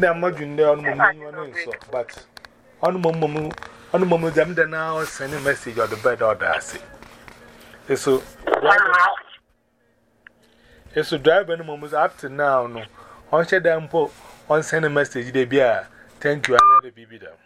na mmadụ ndị ọnụ mụmụ ọnụ nsọ but ọnụ mụmụ ọnụ mụmụ dị m dị na ọ sendị meseji ọdụ bed ọdụ asị eso eso driver up to now no ọ nhyɛ dɛ mpo ọ sendị meseji dị bi a thank you anadị